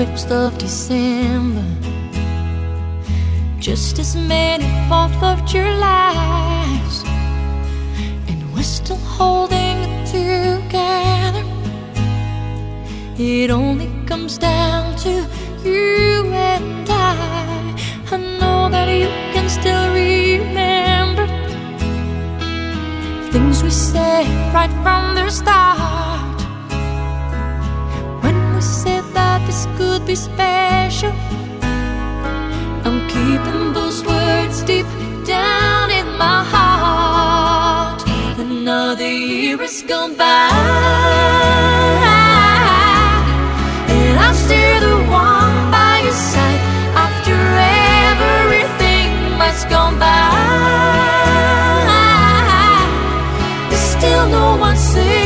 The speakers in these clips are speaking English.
1st of December. Just as many 4th of Julys, and we're still holding it together. It only comes down to you and I. I know that you can still remember things we said right from the start. Be special, I'm keeping those words deep down in my heart. Another year has gone by, and I'm still the one by your side after everything that's gone by. There's still no one saying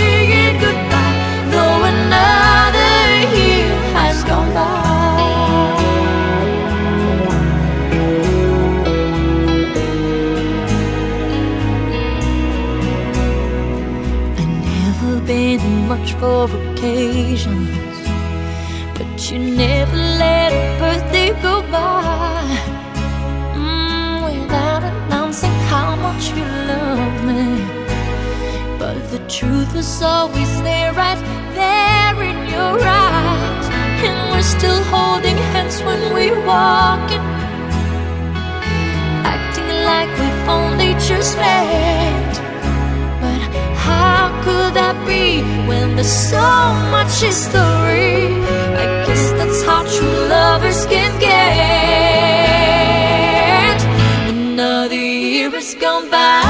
much for occasions, but you never let a birthday go by mm, without announcing how much you love me. But the truth was always there, right there in your eyes, and we're still holding hands when we when there's so much history? I guess that's how true lovers can get. Another year has gone by,